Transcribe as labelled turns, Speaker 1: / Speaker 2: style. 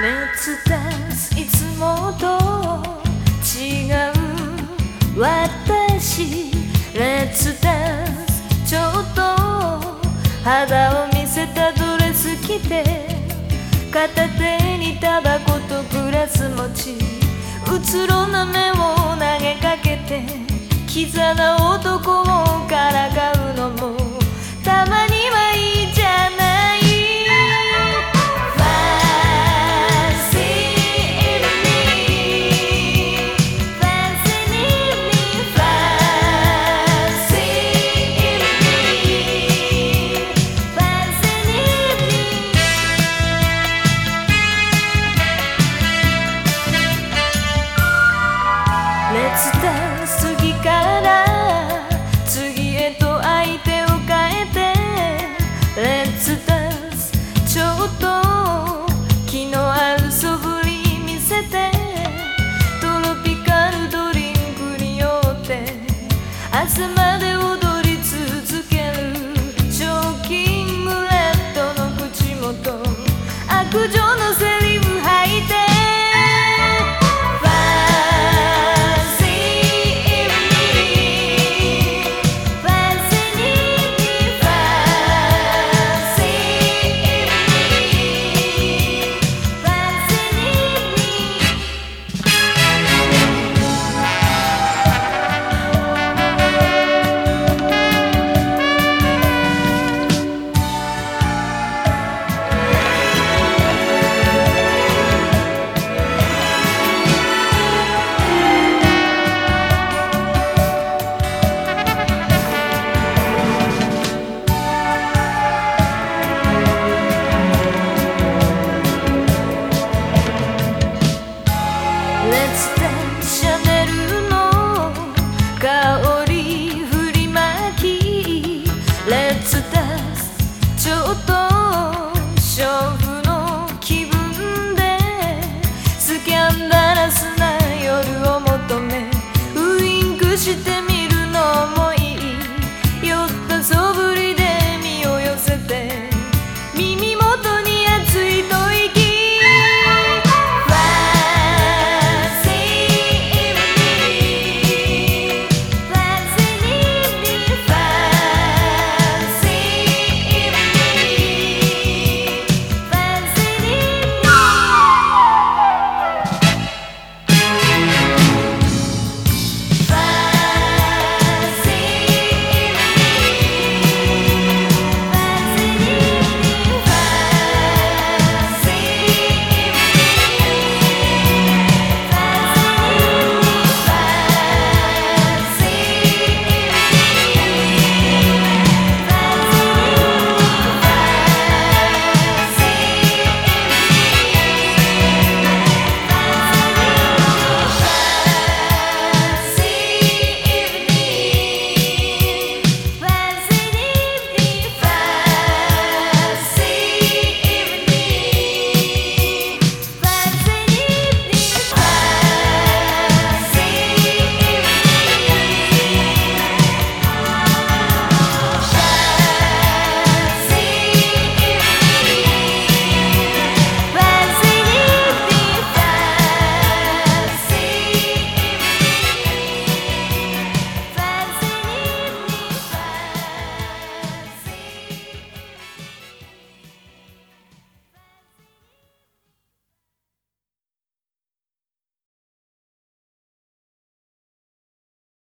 Speaker 1: Let's dance いつもと違う私。Let's dance ちょっと肌を見せたドレス着て。片手にタバコとグラス持ち。うつろな目を投げかけて。キザな男をからかうのも Let's 次から次へと相手を変えて。Let's dance ちょっと気の合うそぶり見せて。トロピカルドリンクによって。朝まで踊り続ける。チョーキングレッドの口元。悪女のせいちょっと勝負の気分でスキャンダラスな夜を求めウインクしてみ